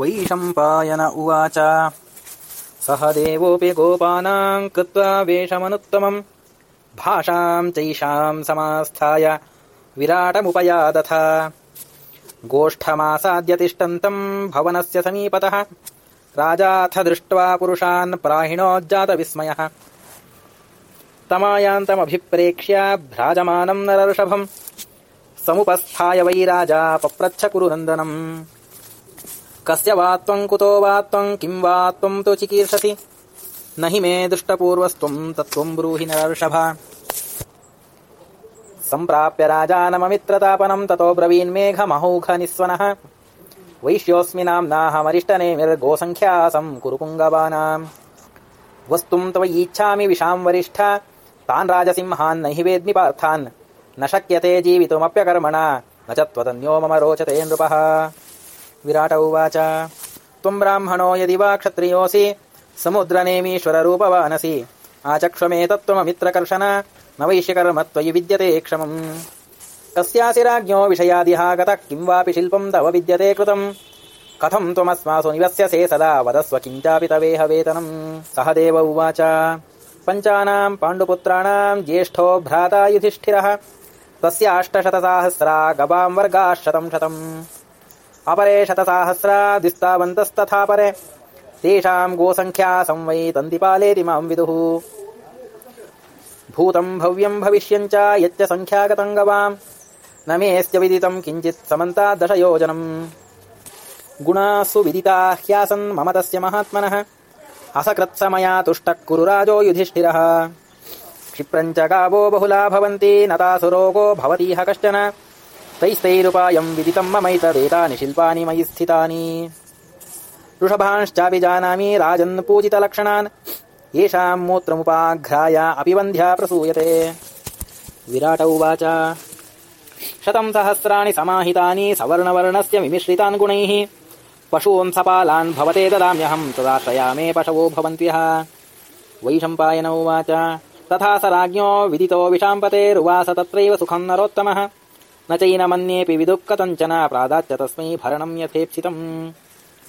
वैशम्पायन उवाच। सह देवोऽपि गोपानाम् कृत्वा वेषमनुत्तमम्। भाषाम् चैषाम् समास्थाय विराटमुपयादथ। गोष्ठमासाद्य तिष्ठन्तम् भवनस्य समीपतः। राजाथ दृष्ट्वा पुरुषान् प्राहिणोज्जातविस्मयः। तमायान्तमभिप्रेक्ष्य भ्राजमानम् नरऋषभम्। समुपस्थाय वै राजा पप्रच्छ कुरु नन्दनम् कस्य वा त्वम् कुतो वा त्वम् किम् वा त्वम् तु चिकीर्षसि। न हि मे दृष्टपूर्वस्त्वम् तत्त्वम् ब्रूहि नरऋषभ सम्प्राप्य राजानममित्रतापनम् ततो ब्रवीन्मेघमहौघ निःस्वनः वैश्योऽस्मि नाम्नाहमरिष्टनेमिर्गोसङ्ख्यासम् कुरु पुङ्गवानाम् वस्तुम् तव इच्छामि विशाम् वरिष्ठ। तान् राजसिंहान् न हि वेद्मि पार्थान्। न शक्यते जीवितुमप्यकर्मणा। न च त्वदन्यो मम रोचते नृपः। विराट उवाच। त्वम् ब्राह्मणो यदि वा क्षत्रियोऽसि, समुद्रनेमीश्वररूपवानसि। आचक्ष्वमेतत्त्वममित्रकर्षण न वैश्यकर्म त्वयि विद्यते क्षमम्। कस्यासि राज्ञो विषयादिहा गतः किम् वापि शिल्पम् तव विद्यते कृतम्। कथम् त्वमस्मासु निवस्यसे सदा, वदस्व किञ्चापि तवेह वेतनम्। सह देव उवाच। पञ्चानाम् पाण्डुपुत्राणाम् ज्येष्ठो भ्राता युधिष्ठिरः। तस्य अष्टशतसाहस्रा गवाम् वर्गाः शतम् शतम्। अपरे शतसाहस्रा द्विस्तावन्तस्तथा परे तेषाम् गोसङ्ख्या संवै तन्तिपालेति माम् विदुः। भूतम् भव्यम् भविष्यम् च यच्च सङ्ख्यागतम् गवाम् न मेऽस्य विदितम् किञ्चित् समन्ताद्दशयोजनम् गुणाः सुविदिता ह्यासन् मम तस्य महात्मनः। असकृत्समया तुष्टः कुरु राजो युधिष्ठिरः। क्षिप्रम् च गावो बहुला भवन्ति न तासु रोगो भवतीह कश्चन तैस्तैरुपायम् विदितम् ममैतदेतानि शिल्पानि मयि स्थितानि। वृषभांश्चापि जानामि राजन् पूजितलक्षणान् येषाम् मूत्रमुपाघ्राय अपि वन्ध्या प्रसूयते। विराट उवाच शतम् सहस्राणि समाहितानि सवर्णवर्णस्य विमिश्रितान् गुणैः, पशून् सपालान् भवते ददाम्यहम् तदाश्रयामे पशवो भवन्त्यः। वैशम्पायन उवाच, तथा स राज्ञो विदितो विशाम्पतेरुवास तत्रैव सुखम् नरोत्तमः। न चैन मन्येऽपि विदुः कथञ्चन प्रादाच्च तस्मै भरणम् यथेप्सितम्